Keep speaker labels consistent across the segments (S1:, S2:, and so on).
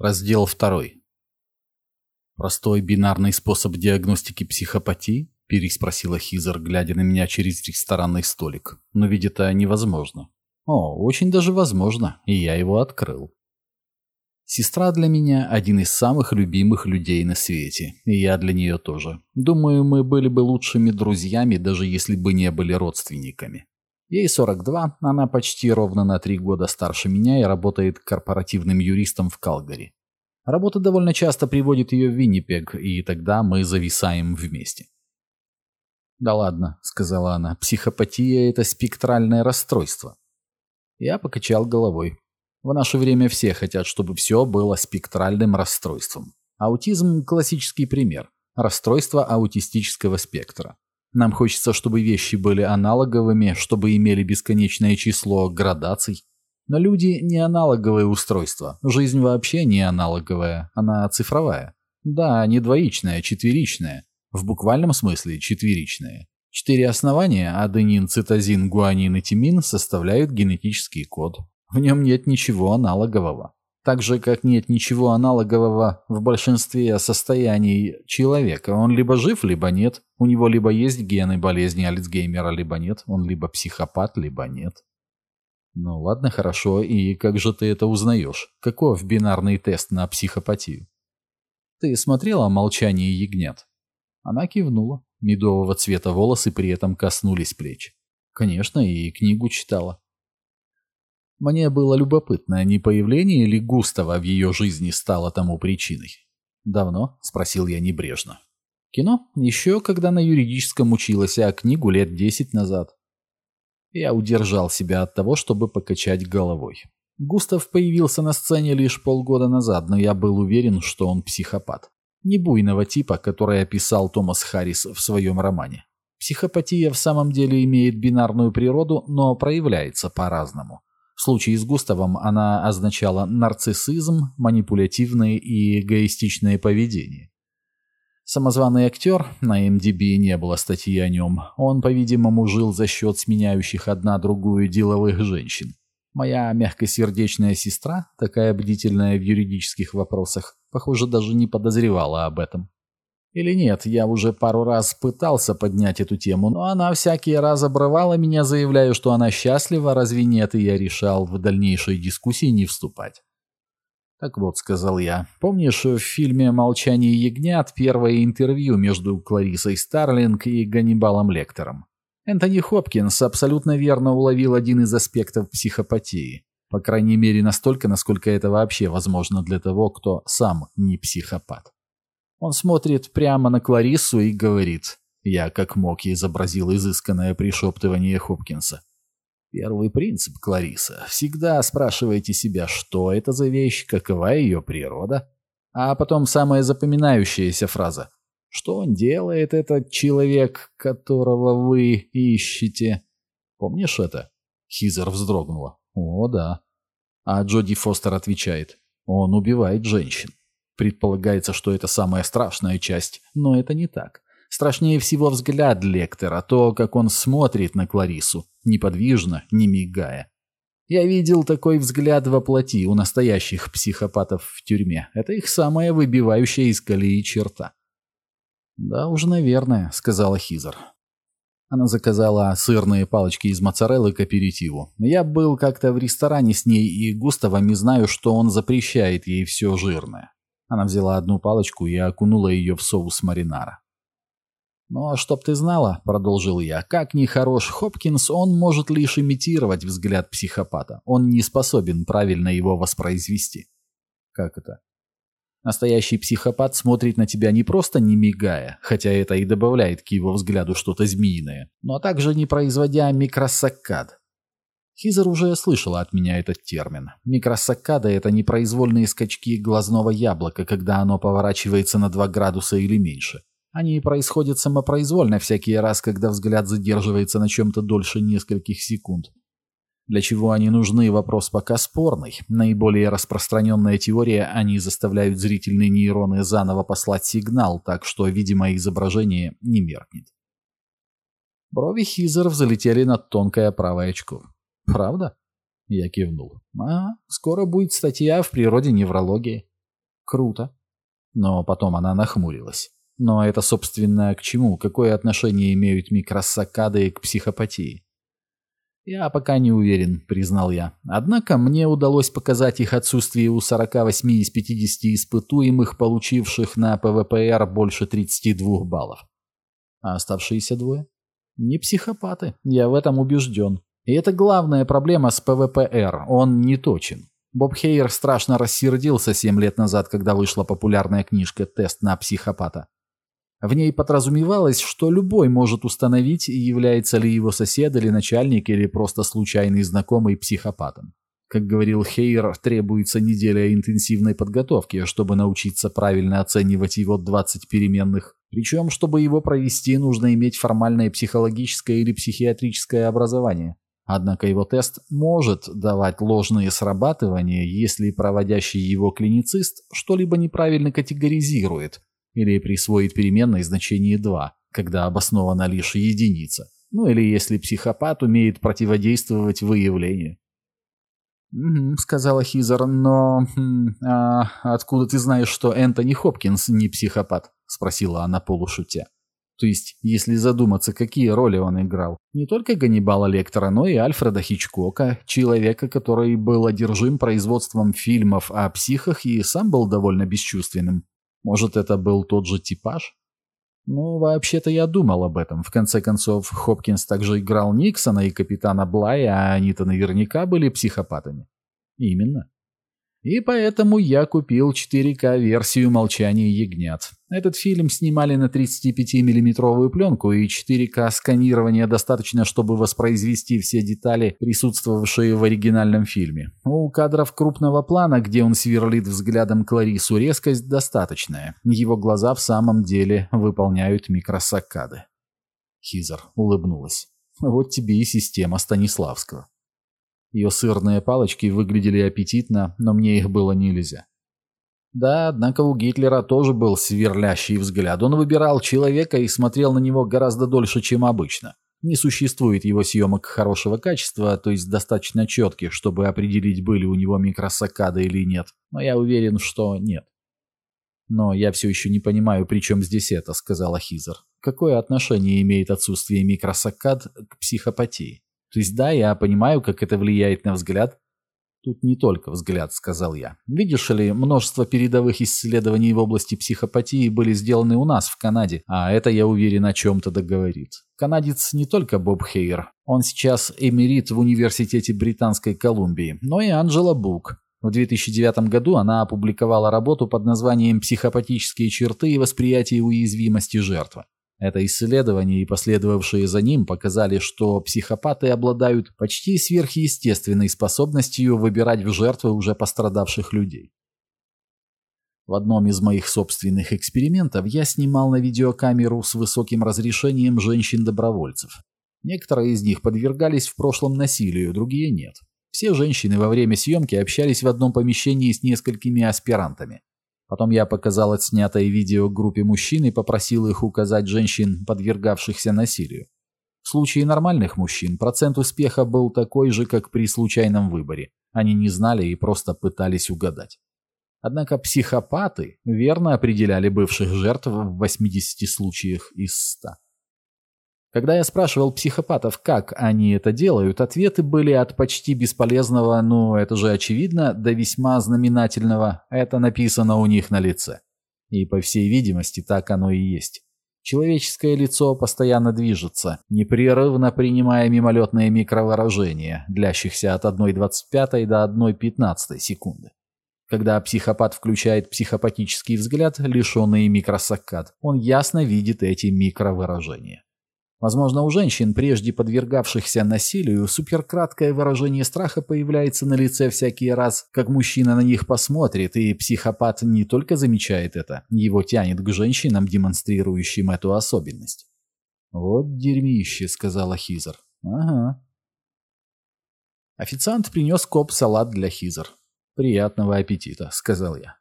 S1: Раздел 2. «Простой бинарный способ диагностики психопатии?» – переспросила Хизер, глядя на меня через ресторанный столик. «Но ведь это невозможно». «О, очень даже возможно, и я его открыл». Сестра для меня один из самых любимых людей на свете, и я для нее тоже. Думаю, мы были бы лучшими друзьями, даже если бы не были родственниками. Ей 42, она почти ровно на три года старше меня и работает корпоративным юристом в Калгари. Работа довольно часто приводит ее в Виннипег, и тогда мы зависаем вместе. «Да ладно», — сказала она, — «психопатия — это спектральное расстройство». Я покачал головой. В наше время все хотят, чтобы все было спектральным расстройством. Аутизм – классический пример. Расстройство аутистического спектра. Нам хочется, чтобы вещи были аналоговыми, чтобы имели бесконечное число градаций. Но люди не аналоговые устройства. Жизнь вообще не аналоговая, она цифровая. Да, не двоичная, четверичная. В буквальном смысле четверичная. Четыре основания – аденин, цитозин, гуанин и тимин – составляют генетический код. В нем нет ничего аналогового. Так же, как нет ничего аналогового в большинстве состояний человека. Он либо жив, либо нет. У него либо есть гены болезни Альцгеймера, либо нет. Он либо психопат, либо нет. Ну ладно, хорошо. И как же ты это узнаешь? Каков бинарный тест на психопатию? Ты смотрела «Молчание ягнят»? Она кивнула. Медового цвета волосы при этом коснулись плеч. Конечно, и книгу читала. Мне было любопытно, не появление ли Густава в ее жизни стало тому причиной. «Давно?» – спросил я небрежно. «Кино? Еще когда на юридическом училась, а книгу лет десять назад». Я удержал себя от того, чтобы покачать головой. Густав появился на сцене лишь полгода назад, но я был уверен, что он психопат. Не буйного типа, который описал Томас Харрис в своем романе. Психопатия в самом деле имеет бинарную природу, но проявляется по-разному. В случае с Густавом она означала нарциссизм, манипулятивное и эгоистичное поведение. Самозваный актер, на МДБ не было статьи о нем, он, по-видимому, жил за счет сменяющих одна другую деловых женщин. Моя мягкосердечная сестра, такая бдительная в юридических вопросах, похоже, даже не подозревала об этом. Или нет, я уже пару раз пытался поднять эту тему, но она всякий раз обрывала меня, заявляя, что она счастлива, разве нет, и я решал в дальнейшей дискуссии не вступать. «Так вот», — сказал я, — «помнишь в фильме «Молчание ягнят» первое интервью между Кларисой Старлинг и Ганнибалом Лектором? Энтони Хопкинс абсолютно верно уловил один из аспектов психопатии. По крайней мере, настолько, насколько это вообще возможно для того, кто сам не психопат. Он смотрит прямо на Клариссу и говорит. Я как мог изобразил изысканное пришептывание Хопкинса. Первый принцип, Клариса. Всегда спрашивайте себя, что это за вещь, какова ее природа. А потом самая запоминающаяся фраза. Что он делает, этот человек, которого вы ищете? Помнишь это? Хизер вздрогнула. О, да. А Джоди Фостер отвечает. Он убивает женщин. Предполагается, что это самая страшная часть, но это не так. Страшнее всего взгляд лектора, то, как он смотрит на Кларису, неподвижно, не мигая. Я видел такой взгляд во плоти у настоящих психопатов в тюрьме. Это их самая выбивающая из колеи черта. «Да уж, наверное», — сказала Хизер. Она заказала сырные палочки из моцареллы к аперитиву. Я был как-то в ресторане с ней и Густавом и знаю, что он запрещает ей все жирное. Она взяла одну палочку и окунула ее в соус маринара. «Ну, а чтоб ты знала», — продолжил я, — «как ни хорош Хопкинс, он может лишь имитировать взгляд психопата. Он не способен правильно его воспроизвести». «Как это?» Настоящий психопат смотрит на тебя не просто не мигая, хотя это и добавляет к его взгляду что-то змеиное, но также не производя микросаккад, Хизер уже слышала от меня этот термин. Микросаккада – это непроизвольные скачки глазного яблока, когда оно поворачивается на 2 градуса или меньше. Они происходят самопроизвольно всякий раз, когда взгляд задерживается на чем-то дольше нескольких секунд. Для чего они нужны, вопрос пока спорный. Наиболее распространенная теория – они заставляют зрительные нейроны заново послать сигнал, так что видимое изображение не меркнет. Брови Хизер взлетели над тонкое правое очко. «Правда?» Я кивнул. «А, скоро будет статья в природе неврологии». Круто. Но потом она нахмурилась. Но это, собственно, к чему? Какое отношение имеют микросакады к психопатии? «Я пока не уверен», — признал я. «Однако мне удалось показать их отсутствие у 48 из 50 испытуемых, получивших на ПВПР больше 32 баллов. А оставшиеся двое? Не психопаты, я в этом убежден. И это главная проблема с ПВПР, он не точен. Боб Хейер страшно рассердился 7 лет назад, когда вышла популярная книжка «Тест на психопата». В ней подразумевалось, что любой может установить, является ли его сосед или начальник или просто случайный знакомый психопатом. Как говорил Хейер, требуется неделя интенсивной подготовки, чтобы научиться правильно оценивать его 20 переменных. Причем, чтобы его провести, нужно иметь формальное психологическое или психиатрическое образование. Однако его тест может давать ложные срабатывания, если проводящий его клиницист что-либо неправильно категоризирует, или присвоит переменной значение 2, когда обоснована лишь единица. Ну или если психопат умеет противодействовать выявлению. «Угу», — сказала Хизер, — «но... Хм, а откуда ты знаешь, что Энтони Хопкинс не психопат?» — спросила она полушутя. То есть, если задуматься, какие роли он играл. Не только Ганнибала Лектора, но и Альфреда Хичкока, человека, который был одержим производством фильмов о психах и сам был довольно бесчувственным. Может, это был тот же типаж? Ну, вообще-то я думал об этом. В конце концов, Хопкинс также играл Никсона и капитана Блая, а они-то наверняка были психопатами. Именно. И поэтому я купил 4К-версию «Молчание ягнят». Этот фильм снимали на 35 миллиметровую пленку, и 4К сканирования достаточно, чтобы воспроизвести все детали, присутствовавшие в оригинальном фильме. У кадров крупного плана, где он сверлит взглядом Кларису, резкость достаточная. Его глаза в самом деле выполняют микросаккады. Хизер улыбнулась. Вот тебе и система Станиславского. Ее сырные палочки выглядели аппетитно, но мне их было нельзя. Да, однако у Гитлера тоже был сверлящий взгляд. Он выбирал человека и смотрел на него гораздо дольше, чем обычно. Не существует его съемок хорошего качества, то есть достаточно четких, чтобы определить, были у него микросакады или нет. Но я уверен, что нет. «Но я все еще не понимаю, при здесь это», — сказала Хизер. «Какое отношение имеет отсутствие микросакад к психопатии?» То есть да, я понимаю, как это влияет на взгляд. Тут не только взгляд, сказал я. Видишь ли, множество передовых исследований в области психопатии были сделаны у нас в Канаде, а это, я уверен, о чем-то договорит. Канадец не только Боб Хейер. Он сейчас эмерит в Университете Британской Колумбии, но и Анджела Бук. В 2009 году она опубликовала работу под названием «Психопатические черты и восприятие уязвимости жертвы». Это исследование и последовавшие за ним показали, что психопаты обладают почти сверхъестественной способностью выбирать в жертвы уже пострадавших людей. В одном из моих собственных экспериментов я снимал на видеокамеру с высоким разрешением женщин-добровольцев. Некоторые из них подвергались в прошлом насилию, другие нет. Все женщины во время съемки общались в одном помещении с несколькими аспирантами. Потом я показал отснятое видео группе мужчин и попросил их указать женщин, подвергавшихся насилию. В случае нормальных мужчин процент успеха был такой же, как при случайном выборе. Они не знали и просто пытались угадать. Однако психопаты верно определяли бывших жертв в 80 случаях из 100. Когда я спрашивал психопатов, как они это делают, ответы были от почти бесполезного «ну, это же очевидно» до весьма знаменательного «это написано у них на лице». И, по всей видимости, так оно и есть. Человеческое лицо постоянно движется, непрерывно принимая мимолетные микровыражения, длящихся от 1,25 до 1,15 секунды. Когда психопат включает психопатический взгляд, лишенный микросаккад, он ясно видит эти микровыражения. Возможно, у женщин, прежде подвергавшихся насилию, суперкраткое выражение страха появляется на лице всякий раз, как мужчина на них посмотрит, и психопат не только замечает это, его тянет к женщинам, демонстрирующим эту особенность. «Вот дерьмище», — сказала Хизер. «Ага». Официант принес коп салат для Хизер. «Приятного аппетита», — сказал я.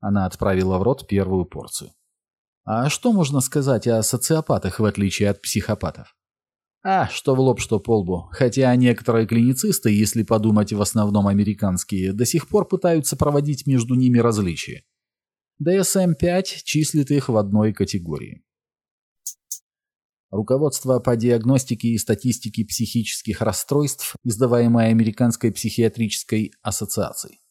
S1: Она отправила в рот первую порцию. А что можно сказать о социопатах, в отличие от психопатов? А, что в лоб, что по лбу. Хотя некоторые клиницисты, если подумать в основном американские, до сих пор пытаются проводить между ними различия. DSM-5 числит их в одной категории. Руководство по диагностике и статистике психических расстройств, издаваемое Американской психиатрической ассоциацией.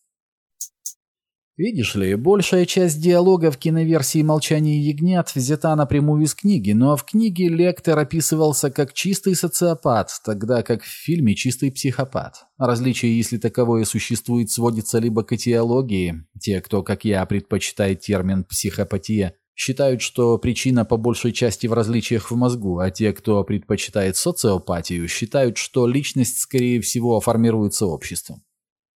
S1: Видишь ли, большая часть диалога в киноверсии «Молчание ягнят» взята напрямую из книги, но в книге лектор описывался как чистый социопат, тогда как в фильме чистый психопат. Различие, если таковое существует, сводится либо к этиологии, те, кто, как я, предпочитает термин «психопатия», считают, что причина по большей части в различиях в мозгу, а те, кто предпочитает социопатию, считают, что личность, скорее всего, формируется обществом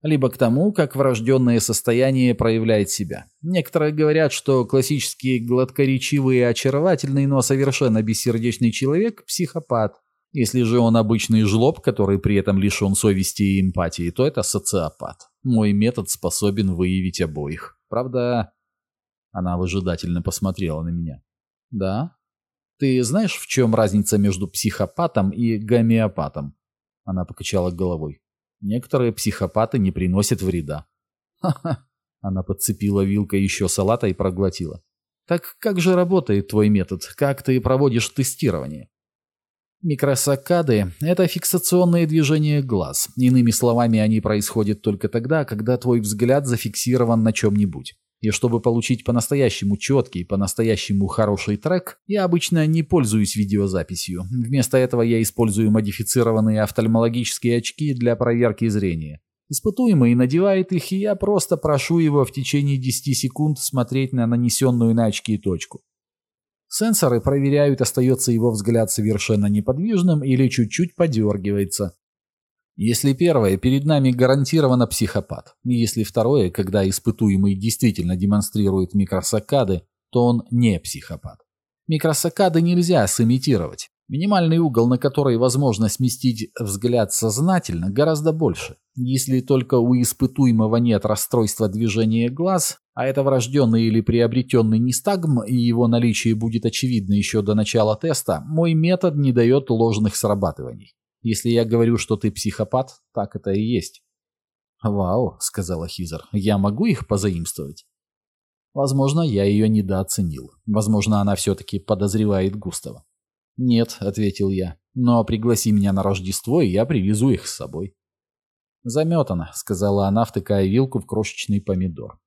S1: либо к тому, как врожденное состояние проявляет себя. Некоторые говорят, что классический гладкоречивый и очаровательный, но совершенно бессердечный человек – психопат. Если же он обычный жлоб, который при этом лишен совести и эмпатии, то это социопат. Мой метод способен выявить обоих. Правда, она выжидательно посмотрела на меня. Да? Ты знаешь, в чем разница между психопатом и гомеопатом? Она покачала головой. Некоторые психопаты не приносят вреда. Ха-ха. Она подцепила вилкой еще салата и проглотила. Так как же работает твой метод? Как ты проводишь тестирование? Микросаккады – это фиксационные движения глаз. Иными словами, они происходят только тогда, когда твой взгляд зафиксирован на чем-нибудь. И чтобы получить по-настоящему четкий, по-настоящему хороший трек, я обычно не пользуюсь видеозаписью. Вместо этого я использую модифицированные офтальмологические очки для проверки зрения. Испытуемый надевает их, и я просто прошу его в течение 10 секунд смотреть на нанесенную на очки точку. Сенсоры проверяют, остается его взгляд совершенно неподвижным или чуть-чуть подергивается. Если первое, перед нами гарантированно психопат. Если второе, когда испытуемый действительно демонстрирует микросаккады, то он не психопат. Микросаккады нельзя сымитировать. Минимальный угол, на который возможно сместить взгляд сознательно, гораздо больше. Если только у испытуемого нет расстройства движения глаз, а это врожденный или приобретенный нестагм, и его наличие будет очевидно еще до начала теста, мой метод не дает ложных срабатываний. Если я говорю, что ты психопат, так это и есть. «Вау», — сказала Хизер, — «я могу их позаимствовать?» Возможно, я ее недооценил. Возможно, она все-таки подозревает Густава. «Нет», — ответил я, — «но пригласи меня на Рождество, и я привезу их с собой». «Заметано», — сказала она, втыкая вилку в крошечный помидор.